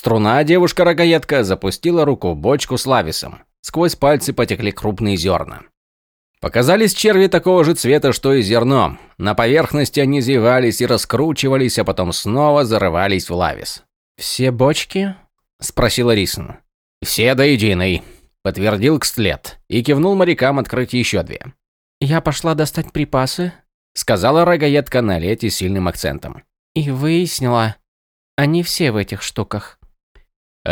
Струна, девушка-рогаедка, запустила руку в бочку с лависом. Сквозь пальцы потекли крупные зерна. Показались черви такого же цвета, что и зерно. На поверхности они зевались и раскручивались, а потом снова зарывались в лавис. «Все бочки?» – спросила Рисон. «Все до единой», – подтвердил Кстлет и кивнул морякам открыть еще две. «Я пошла достать припасы», – сказала рогаедка на лете сильным акцентом. «И выяснила, они все в этих штуках».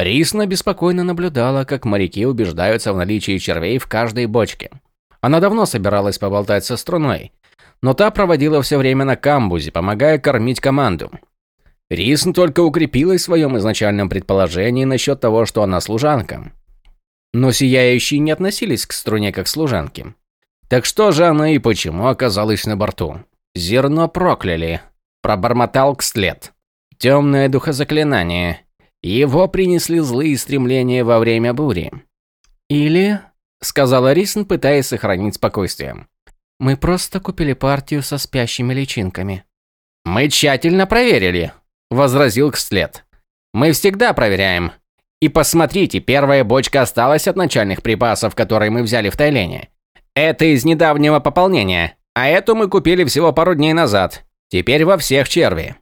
Рисна беспокойно наблюдала, как моряки убеждаются в наличии червей в каждой бочке. Она давно собиралась поболтать со струной, но та проводила все время на камбузе, помогая кормить команду. Рисн только укрепилась в своем изначальном предположении насчет того, что она служанка. Но сияющие не относились к струне как к служанке. Так что же она и почему оказалась на борту? Зерно прокляли. Пробормотал Кстлет. Темное духозаклинание. Его принесли злые стремления во время бури. Или сказала Рисн, пытаясь сохранить спокойствие. Мы просто купили партию со спящими личинками. Мы тщательно проверили, возразил Кстлет. Мы всегда проверяем. И посмотрите, первая бочка осталась от начальных припасов, которые мы взяли в Тайлене. Это из недавнего пополнения, а эту мы купили всего пару дней назад. Теперь во всех черви.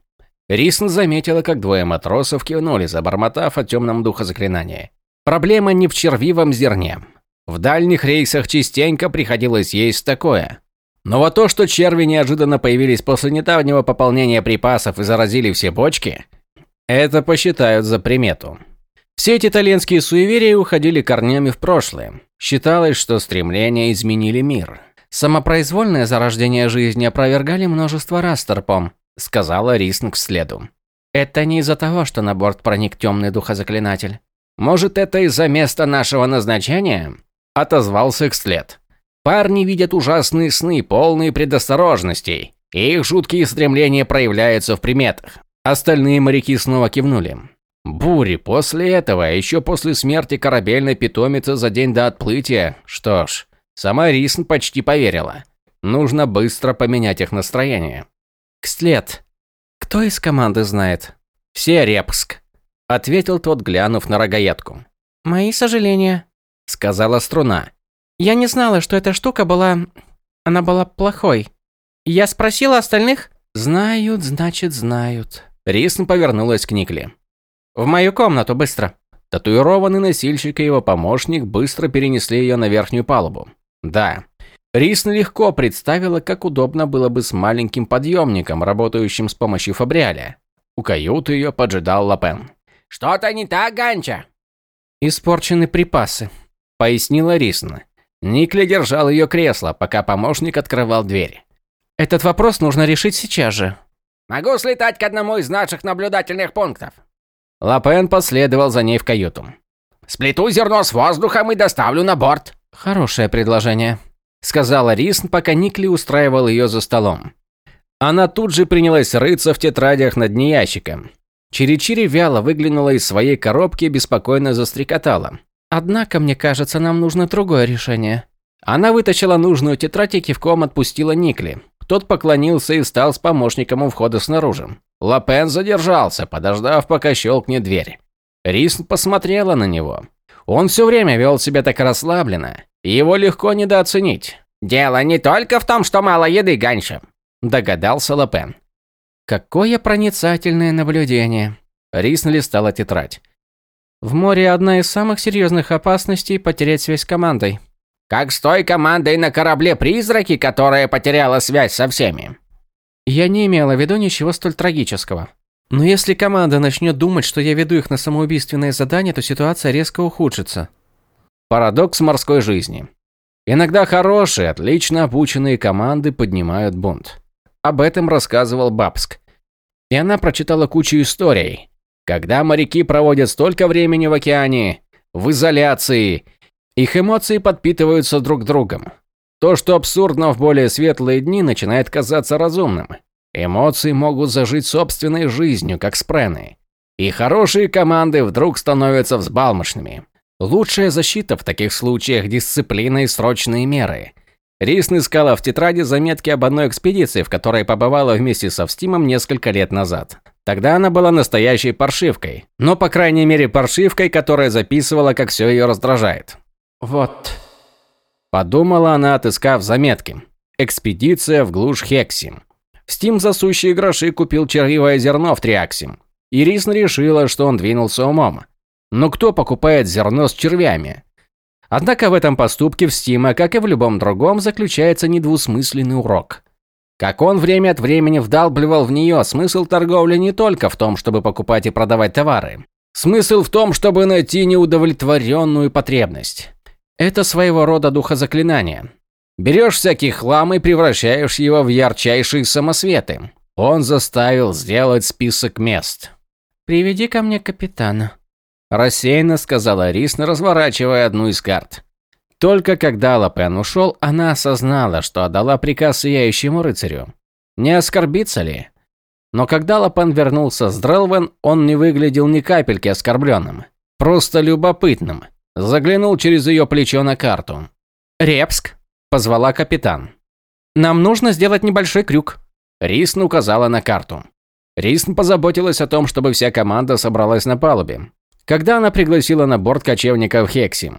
Рисн заметила, как двое матросов кивнули, забормотав о темном духозаклинании. Проблема не в червивом зерне. В дальних рейсах частенько приходилось есть такое. Но вот то, что черви неожиданно появились после недавнего пополнения припасов и заразили все бочки, это посчитают за примету. Все эти итальянские суеверия уходили корнями в прошлое. Считалось, что стремления изменили мир. «Самопроизвольное зарождение жизни опровергали множество раз торпом», — сказала Рисн следу. «Это не из-за того, что на борт проник темный духозаклинатель. Может, это из-за места нашего назначения?» отозвался Экслет. Парни видят ужасные сны, полные предосторожностей, и их жуткие стремления проявляются в приметах. Остальные моряки снова кивнули. Бури после этого, еще после смерти корабельной питомицы за день до отплытия. Что ж, сама Рисн почти поверила. Нужно быстро поменять их настроение. «Кстлет, кто из команды знает?» «Все Репск», — ответил тот, глянув на рогаедку. «Мои сожаления», сказала струна. Я не знала, что эта штука была... Она была плохой. Я спросила остальных. Знают, значит, знают. Рисн повернулась к Никле. В мою комнату, быстро. Татуированный носильщик и его помощник быстро перенесли ее на верхнюю палубу. Да. Рисн легко представила, как удобно было бы с маленьким подъемником, работающим с помощью фабриаля. У каюты ее поджидал Лапен. «Что-то не так, Ганча?» «Испорчены припасы», пояснила Рисна. Никли держал ее кресло, пока помощник открывал дверь. Этот вопрос нужно решить сейчас же. Могу слетать к одному из наших наблюдательных пунктов. Лапен последовал за ней в каюту. Сплету зерно с воздухом и доставлю на борт. Хорошее предложение, сказала Рисн, пока Никли устраивал ее за столом. Она тут же принялась рыться в тетрадях на дне ящика. Чири-Чири вяло выглянула из своей коробки и беспокойно застрекотала. Однако, мне кажется, нам нужно другое решение. Она вытащила нужную тетрадь и кивком отпустила Никли. Тот поклонился и встал с помощником у входа снаружи. Лапен задержался, подождав, пока щелкнет дверь. Рисн посмотрела на него. Он все время вел себя так расслабленно. Его легко недооценить. «Дело не только в том, что мало еды, Ганша», – догадался Лапен. «Какое проницательное наблюдение!» Рисн листала тетрадь. В море одна из самых серьезных опасностей – потерять связь с командой. Как с той командой на корабле-призраки, которая потеряла связь со всеми. Я не имела в виду ничего столь трагического. Но если команда начнет думать, что я веду их на самоубийственное задание, то ситуация резко ухудшится. Парадокс морской жизни. Иногда хорошие, отлично обученные команды поднимают бунт. Об этом рассказывал Бабск. И она прочитала кучу историй, когда моряки проводят столько времени в океане, в изоляции, их эмоции подпитываются друг другом. То, что абсурдно в более светлые дни, начинает казаться разумным. Эмоции могут зажить собственной жизнью, как спрены. И хорошие команды вдруг становятся взбалмошными. Лучшая защита в таких случаях – дисциплина и срочные меры. Рисн искала в тетради заметки об одной экспедиции, в которой побывала вместе со Встимом несколько лет назад. Тогда она была настоящей паршивкой. Но, по крайней мере, паршивкой, которая записывала, как все ее раздражает. «Вот», – подумала она, отыскав заметки. «Экспедиция в глушь Хекси». Стим за сущие гроши купил червивое зерно в Триаксим. Ирисна решила, что он двинулся умом. Но кто покупает зерно с червями? Однако в этом поступке в Стима, как и в любом другом, заключается недвусмысленный урок. Как он время от времени вдалбливал в нее, смысл торговли не только в том, чтобы покупать и продавать товары. Смысл в том, чтобы найти неудовлетворенную потребность. Это своего рода духозаклинание. Берешь всякий хлам и превращаешь его в ярчайшие самосветы. Он заставил сделать список мест. «Приведи ко мне капитана», – рассеянно сказала Рисна, разворачивая одну из карт. Только когда Лапен ушел, она осознала, что отдала приказ Сияющему рыцарю. Не оскорбиться ли? Но когда Лапен вернулся с Дрелвен, он не выглядел ни капельки оскорбленным. Просто любопытным. Заглянул через ее плечо на карту. «Репск», Позвала капитан. «Нам нужно сделать небольшой крюк». Рисн указала на карту. Рисн позаботилась о том, чтобы вся команда собралась на палубе. Когда она пригласила на борт кочевников Хекси.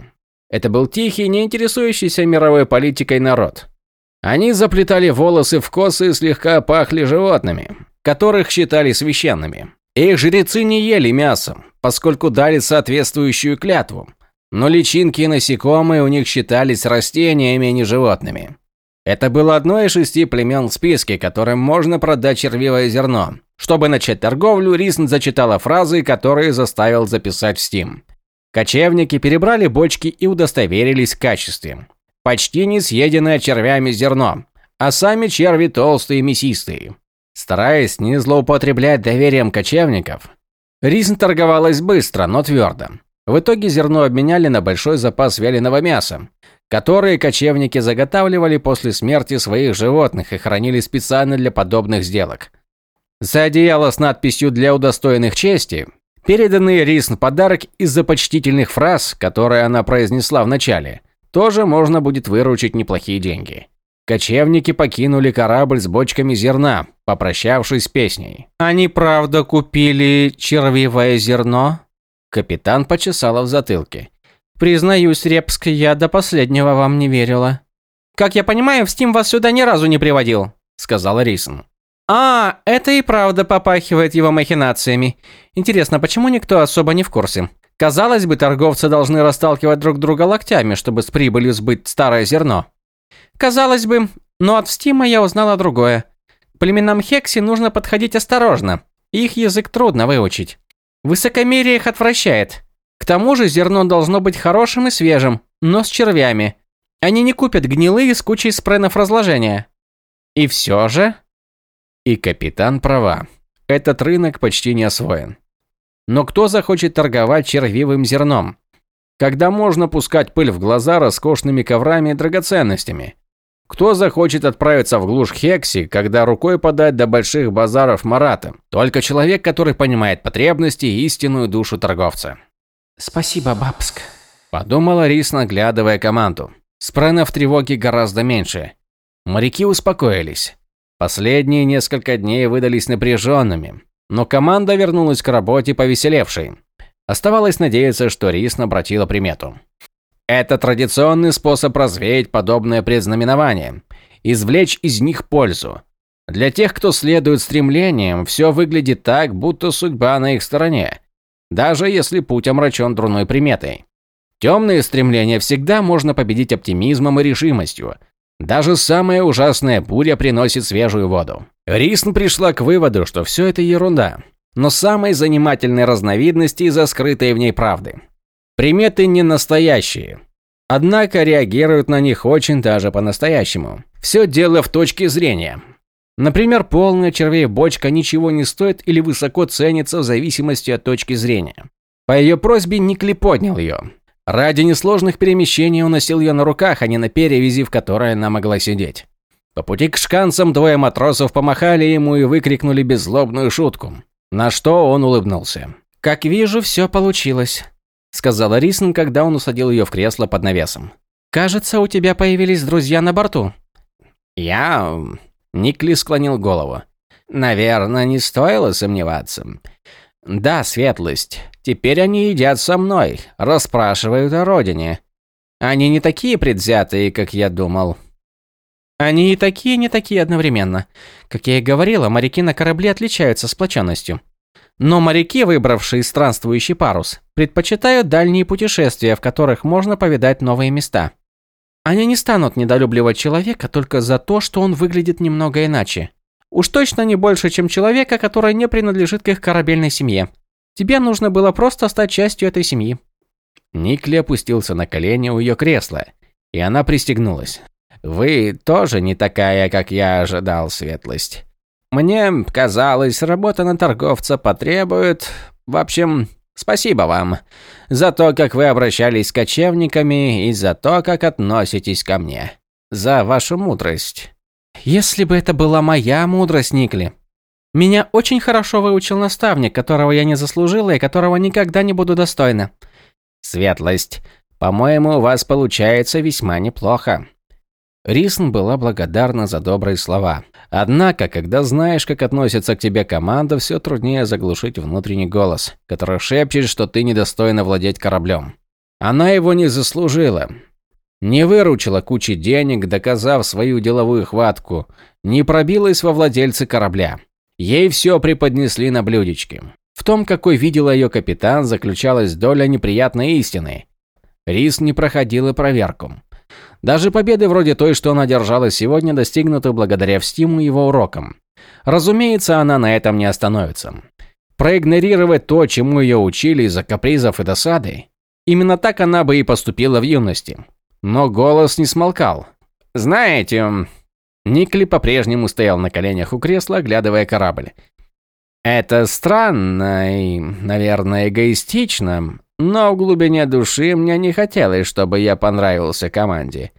Это был тихий, не интересующийся мировой политикой народ. Они заплетали волосы в косы и слегка пахли животными, которых считали священными. Их жрецы не ели мясо, поскольку дали соответствующую клятву. Но личинки и насекомые у них считались растениями, а не животными. Это было одно из шести племен в списке, которым можно продать червивое зерно. Чтобы начать торговлю, Рисн зачитала фразы, которые заставил записать в Steam. Кочевники перебрали бочки и удостоверились в качестве. Почти не съеденное червями зерно, а сами черви толстые и мясистые. Стараясь не злоупотреблять доверием кочевников, Рисн торговалась быстро, но твердо. В итоге зерно обменяли на большой запас вяленого мяса, которые кочевники заготавливали после смерти своих животных и хранили специально для подобных сделок. За одеяло с надписью «Для удостоенных чести» переданный Рисн подарок из-за почтительных фраз, которые она произнесла в начале, тоже можно будет выручить неплохие деньги. Кочевники покинули корабль с бочками зерна, попрощавшись с песней. «Они правда купили червивое зерно?» Капитан почесала в затылке. «Признаюсь, Репск, я до последнего вам не верила». «Как я понимаю, в Стим вас сюда ни разу не приводил», — сказала Рисон. «А, это и правда попахивает его махинациями. Интересно, почему никто особо не в курсе? Казалось бы, торговцы должны расталкивать друг друга локтями, чтобы с прибылью сбыть старое зерно. Казалось бы, но от Стима я узнала другое. Племенам Хекси нужно подходить осторожно. Их язык трудно выучить. Высокомерие их отвращает. К тому же зерно должно быть хорошим и свежим, но с червями. Они не купят гнилые с кучей спренов разложения. И все же... И капитан права. Этот рынок почти не освоен. Но кто захочет торговать червивым зерном? Когда можно пускать пыль в глаза роскошными коврами и драгоценностями? Кто захочет отправиться в глушь Хекси, когда рукой подать до больших базаров Марата? Только человек, который понимает потребности и истинную душу торговца. «Спасибо, Бабск», – подумала Рис, наглядывая команду. Спренов тревоги гораздо меньше. Моряки успокоились. Последние несколько дней выдались напряженными, но команда вернулась к работе повеселевшей. Оставалось надеяться, что Рис обратила примету. Это традиционный способ развеять подобное предзнаменование, извлечь из них пользу. Для тех, кто следует стремлениям, все выглядит так, будто судьба на их стороне, даже если путь омрачен дурной приметой. Темные стремления всегда можно победить оптимизмом и решимостью. Даже самая ужасная буря приносит свежую воду. Рисн пришла к выводу, что все это ерунда, но самой занимательной разновидности из-за скрытой в ней правды. Приметы не настоящие. Однако реагируют на них очень даже по-настоящему. Все дело в точке зрения. Например, полная червей бочка ничего не стоит или высоко ценится в зависимости от точки зрения. По ее просьбе Никли поднял ее. Ради несложных перемещений уносил ее на руках, а не на перевязи, в которой она могла сидеть. По пути к шканцам двое матросов помахали ему и выкрикнули беззлобную шутку, на что он улыбнулся. «Как вижу, все получилось», – сказала Рисн, когда он усадил ее в кресло под навесом. «Кажется, у тебя появились друзья на борту». «Я...» – Никли склонил голову. Наверное, не стоило сомневаться. Да, светлость. Теперь они едят со мной, расспрашивают о родине. Они не такие предвзятые, как я думал. Они и такие, не такие одновременно. Как я и говорила, моряки на корабле отличаются сплоченностью. Но моряки, выбравшие странствующий парус, предпочитают дальние путешествия, в которых можно повидать новые места. Они не станут недолюбливать человека только за то, что он выглядит немного иначе. Уж точно не больше, чем человека, который не принадлежит к их корабельной семье. Тебе нужно было просто стать частью этой семьи. Никли опустился на колени у ее кресла, и она пристегнулась. Вы тоже не такая, как я ожидал, светлость. Мне казалось, работа на торговца потребует... В общем, спасибо вам за то, как вы обращались с кочевниками и за то, как относитесь ко мне. За вашу мудрость. Если бы это была моя мудрость, Никли. Меня очень хорошо выучил наставник, которого я не заслужила и которого никогда не буду достойна. Светлость, по-моему, у вас получается весьма неплохо. Рисн была благодарна за добрые слова. Однако, когда знаешь, как относится к тебе команда, все труднее заглушить внутренний голос, который шепчет, что ты недостойна владеть кораблем. Она его не заслужила. Не выручила кучи денег, доказав свою деловую хватку, не пробилась во владельцы корабля. Ей все преподнесли на блюдечке. В том, какой видела ее капитан, заключалась доля неприятной истины. Рис не проходила проверку. Даже победы вроде той, что она держала сегодня, достигнуты благодаря Стиму и его урокам. Разумеется, она на этом не остановится. Проигнорировать то, чему ее учили из-за капризов и досады. Именно так она бы и поступила в юности. Но голос не смолкал. «Знаете...» Никли по-прежнему стоял на коленях у кресла, оглядывая корабль. «Это странно и, наверное, эгоистично, но в глубине души мне не хотелось, чтобы я понравился команде.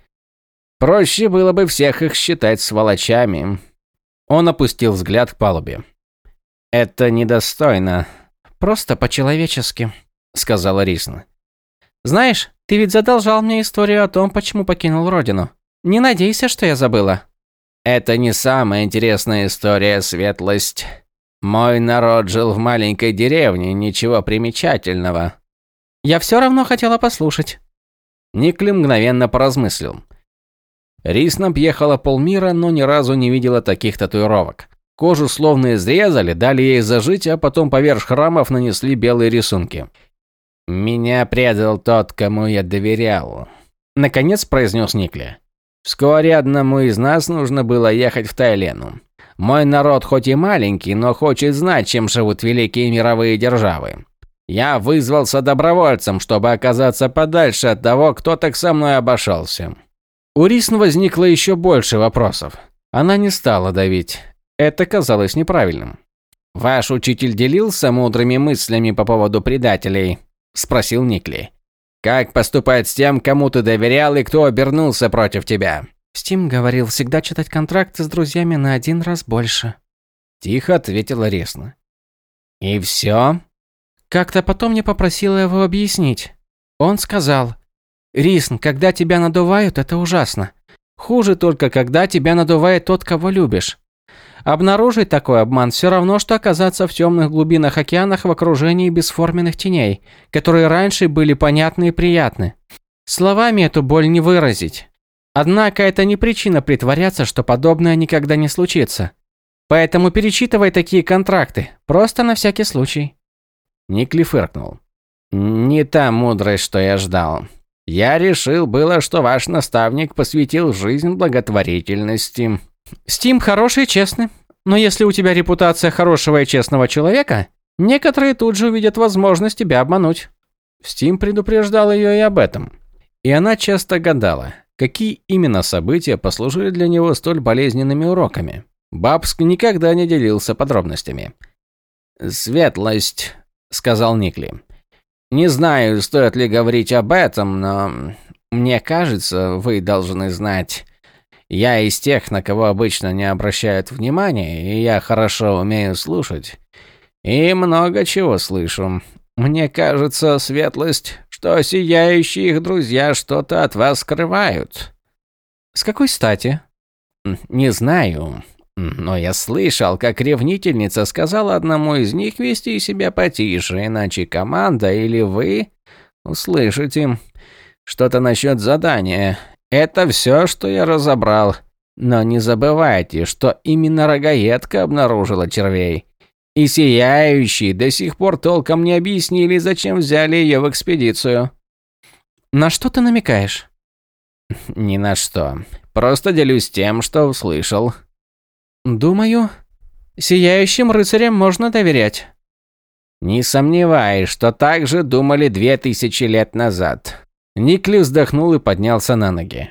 Проще было бы всех их считать сволочами. Он опустил взгляд к палубе. Это недостойно. Просто по-человечески, сказала Рисна. Знаешь, ты ведь задолжал мне историю о том, почему покинул родину. Не надейся, что я забыла. Это не самая интересная история, светлость. Мой народ жил в маленькой деревне, ничего примечательного. Я все равно хотела послушать. Никли мгновенно поразмыслил. Рис объехала полмира, но ни разу не видела таких татуировок. Кожу словно изрезали, дали ей зажить, а потом поверх храмов нанесли белые рисунки. «Меня предал тот, кому я доверял», – наконец произнес Никли. «Вскоре одному из нас нужно было ехать в Тайлену. Мой народ хоть и маленький, но хочет знать, чем живут великие мировые державы. Я вызвался добровольцем, чтобы оказаться подальше от того, кто так со мной обошелся. У Рисн возникло еще больше вопросов. Она не стала давить. Это казалось неправильным. «Ваш учитель делился мудрыми мыслями по поводу предателей?» – спросил Никли. «Как поступать с тем, кому ты доверял и кто обернулся против тебя?» Стим говорил всегда читать контракты с друзьями на один раз больше. Тихо ответила Ресна. «И все?» Как-то потом мне попросила его объяснить. Он сказал, «Рисн, когда тебя надувают, это ужасно. Хуже только, когда тебя надувает тот, кого любишь. Обнаружить такой обман все равно, что оказаться в темных глубинах океанах в окружении бесформенных теней, которые раньше были понятны и приятны. Словами эту боль не выразить. Однако это не причина притворяться, что подобное никогда не случится. Поэтому перечитывай такие контракты, просто на всякий случай. Никли фыркнул. «Не та мудрость, что я ждал. Я решил было, что ваш наставник посвятил жизнь благотворительности». «Стим хороший и честный. Но если у тебя репутация хорошего и честного человека, некоторые тут же увидят возможность тебя обмануть». Стим предупреждал ее и об этом. И она часто гадала, какие именно события послужили для него столь болезненными уроками. Бабск никогда не делился подробностями. «Светлость», – сказал Никли. «Не знаю, стоит ли говорить об этом, но мне кажется, вы должны знать. Я из тех, на кого обычно не обращают внимания, и я хорошо умею слушать. И много чего слышу. Мне кажется, светлость, что сияющие их друзья что-то от вас скрывают». «С какой стати?» «Не знаю. Но я слышал, как ревнительница сказала одному из них вести себя потише, иначе команда или вы услышите что-то насчет задания. Это все, что я разобрал. Но не забывайте, что именно рогаедка обнаружила червей. И сияющие до сих пор толком не объяснили, зачем взяли ее в экспедицию. На что ты намекаешь? Ни на что. Просто делюсь тем, что услышал. Думаю, сияющим рыцарям можно доверять. Не сомневаюсь, что так же думали две тысячи лет назад. Никли вздохнул и поднялся на ноги.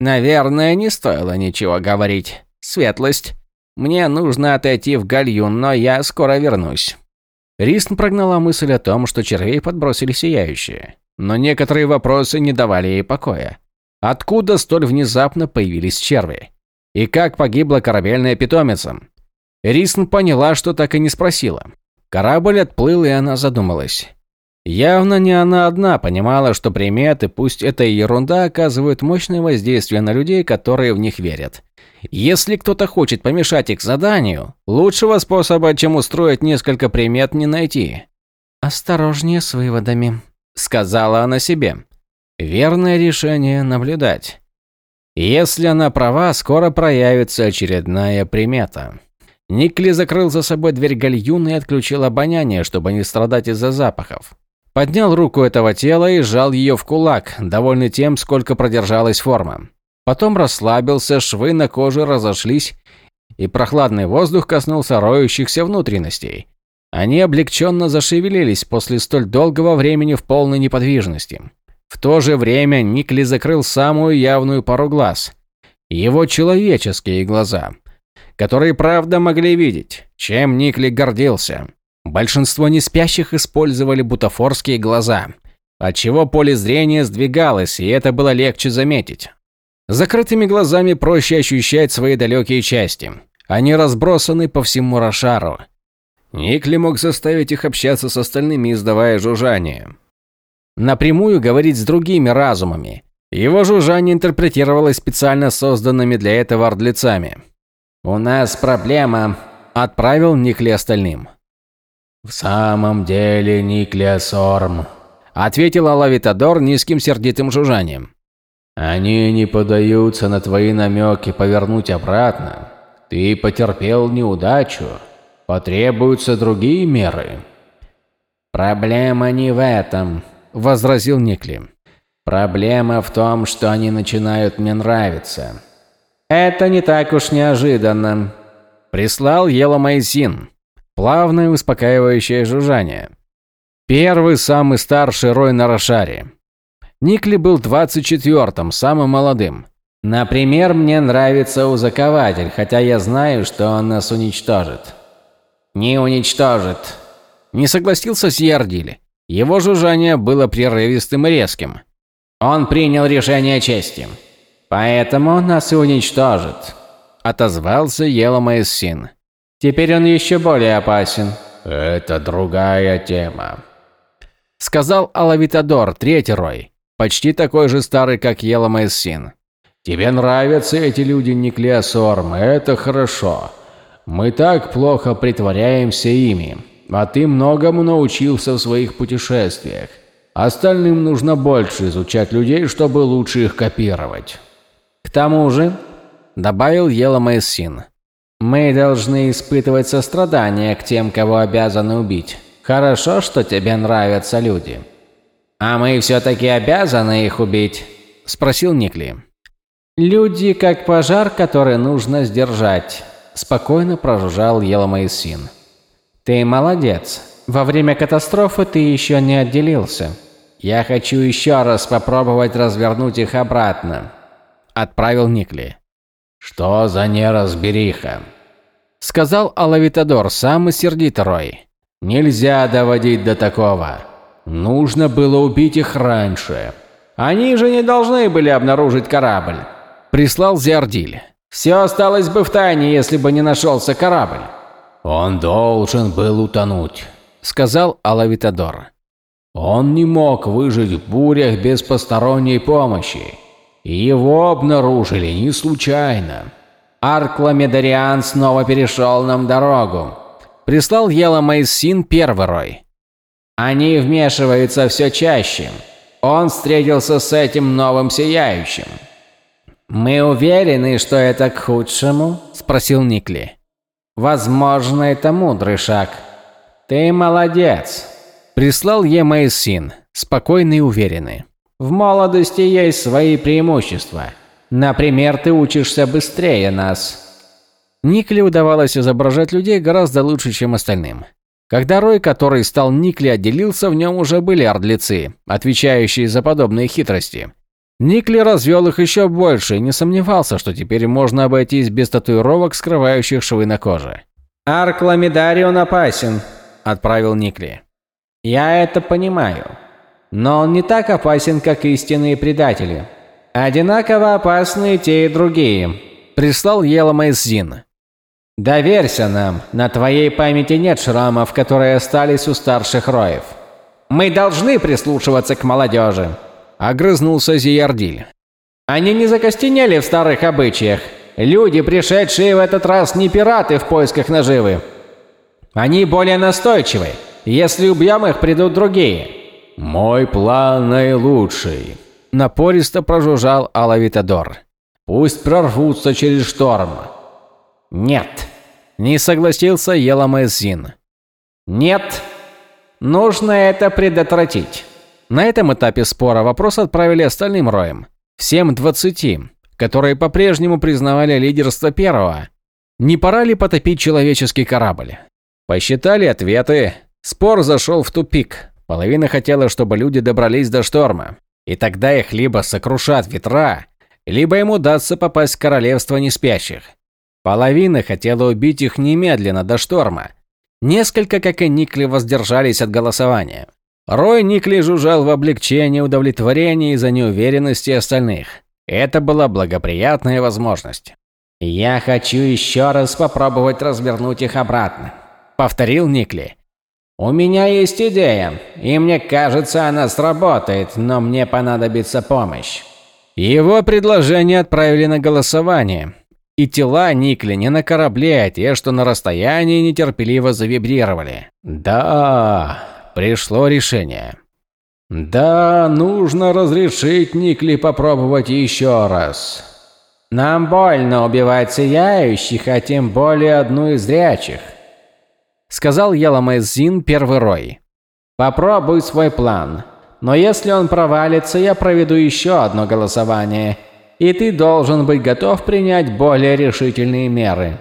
Наверное, не стоило ничего говорить. Светлость. Мне нужно отойти в гальюн, но я скоро вернусь. Ристн прогнала мысль о том, что червей подбросили сияющие. Но некоторые вопросы не давали ей покоя. Откуда столь внезапно появились черви? И как погибла корабельная питомица? Рисн поняла, что так и не спросила. Корабль отплыл, и она задумалась. Явно не она одна понимала, что приметы, пусть это и ерунда, оказывают мощное воздействие на людей, которые в них верят. Если кто-то хочет помешать их заданию, лучшего способа, чем устроить несколько примет, не найти. «Осторожнее с выводами», – сказала она себе. Верное решение – наблюдать. Если она права, скоро проявится очередная примета. Никли закрыл за собой дверь гальюна и отключил обоняние, чтобы не страдать из-за запахов. Поднял руку этого тела и сжал ее в кулак, довольный тем, сколько продержалась форма. Потом расслабился, швы на коже разошлись, и прохладный воздух коснулся роющихся внутренностей. Они облегченно зашевелились после столь долгого времени в полной неподвижности. В то же время Никли закрыл самую явную пару глаз. Его человеческие глаза, которые правда могли видеть, чем Никли гордился. Большинство неспящих использовали бутафорские глаза, отчего поле зрения сдвигалось, и это было легче заметить. Закрытыми глазами проще ощущать свои далекие части. Они разбросаны по всему Рошару. Никли мог заставить их общаться с остальными, издавая жужжание напрямую говорить с другими разумами. Его жужжание интерпретировалось специально созданными для этого ордлицами. «У нас проблема», – отправил Никли остальным. «В самом деле, Никлиасорм», – ответил Алавитадор низким сердитым жужжанием. «Они не подаются на твои намеки повернуть обратно. Ты потерпел неудачу. Потребуются другие меры». «Проблема не в этом», – возразил Никли. «Проблема в том, что они начинают мне нравиться». «Это не так уж неожиданно», – прислал Еломайзин. Плавное успокаивающее жужжание. Первый самый старший Рой на Рошаре. Никли был 24-м, самым молодым. «Например, мне нравится узакователь, хотя я знаю, что он нас уничтожит». «Не уничтожит», – не согласился Сьердили. Его жужжание было прерывистым и резким. Он принял решение чести. Поэтому нас и уничтожит. Отозвался Еломаэссин. Теперь он еще более опасен. Это другая тема. Сказал Алавитадор, третий рой. Почти такой же старый, как Еломаэссин. Тебе нравятся эти люди, Никлеосорм, это хорошо. Мы так плохо притворяемся ими. А ты многому научился в своих путешествиях. Остальным нужно больше изучать людей, чтобы лучше их копировать. К тому же, добавил Еламайсин, мы должны испытывать сострадание к тем, кого обязаны убить. Хорошо, что тебе нравятся люди. А мы все-таки обязаны их убить? Спросил Никли. Люди как пожар, который нужно сдержать. Спокойно прожужжал Еламайсин. Ты молодец. Во время катастрофы ты еще не отделился. Я хочу еще раз попробовать развернуть их обратно. Отправил Никли. Что за неразбериха? Сказал Алавитадор, самый сердитый Рой. Нельзя доводить до такого. Нужно было убить их раньше. Они же не должны были обнаружить корабль. Прислал Зиардиль. Все осталось бы в тайне, если бы не нашелся корабль. «Он должен был утонуть», — сказал Алавитадор. «Он не мог выжить в бурях без посторонней помощи. Его обнаружили не случайно. Аркламедариан снова перешел нам дорогу. Прислал Ела Мейсин первый рой. Они вмешиваются все чаще. Он встретился с этим новым сияющим. «Мы уверены, что это к худшему?» – спросил Никли. «Возможно, это мудрый шаг. Ты молодец!» Прислал Емейсин, спокойный и уверенный. «В молодости есть свои преимущества. Например, ты учишься быстрее нас». Никли удавалось изображать людей гораздо лучше, чем остальным. Когда Рой, который стал Никли, отделился, в нем уже были ордлицы, отвечающие за подобные хитрости. Никли развел их еще больше и не сомневался, что теперь можно обойтись без татуировок, скрывающих швы на коже. «Аркламидарион опасен», – отправил Никли. «Я это понимаю. Но он не так опасен, как истинные предатели. Одинаково опасны те и другие», – прислал Еломайзин. «Доверься нам, на твоей памяти нет шрамов, которые остались у старших роев. Мы должны прислушиваться к молодежи». Огрызнулся Зиярдиль. Они не закостенели в старых обычаях. Люди, пришедшие в этот раз, не пираты в поисках наживы. Они более настойчивы. Если убьем их, придут другие. Мой план наилучший. Напористо прожужжал Алавитадор. Пусть прорвутся через шторм. Нет. Не согласился Еламезин. Нет. Нужно это предотвратить. На этом этапе спора вопрос отправили остальным роям. Всем двадцати, которые по-прежнему признавали лидерство первого. Не пора ли потопить человеческий корабль? Посчитали ответы. Спор зашел в тупик. Половина хотела, чтобы люди добрались до шторма. И тогда их либо сокрушат ветра, либо им удастся попасть в королевство неспящих. Половина хотела убить их немедленно до шторма. Несколько, как и Никли, воздержались от голосования. Рой Никли жужжал в облегчении удовлетворения из-за неуверенности остальных. Это была благоприятная возможность. «Я хочу еще раз попробовать развернуть их обратно», — повторил Никли. «У меня есть идея, и мне кажется, она сработает, но мне понадобится помощь». Его предложение отправили на голосование. И тела Никли не на корабле, а те, что на расстоянии нетерпеливо завибрировали. «Да, пришло решение. Да, нужно разрешить Никли попробовать еще раз. Нам больно убивать сияющих, а тем более одну из зрячих. Сказал Яламэзин первый рой. Попробуй свой план. Но если он провалится, я проведу еще одно голосование. И ты должен быть готов принять более решительные меры.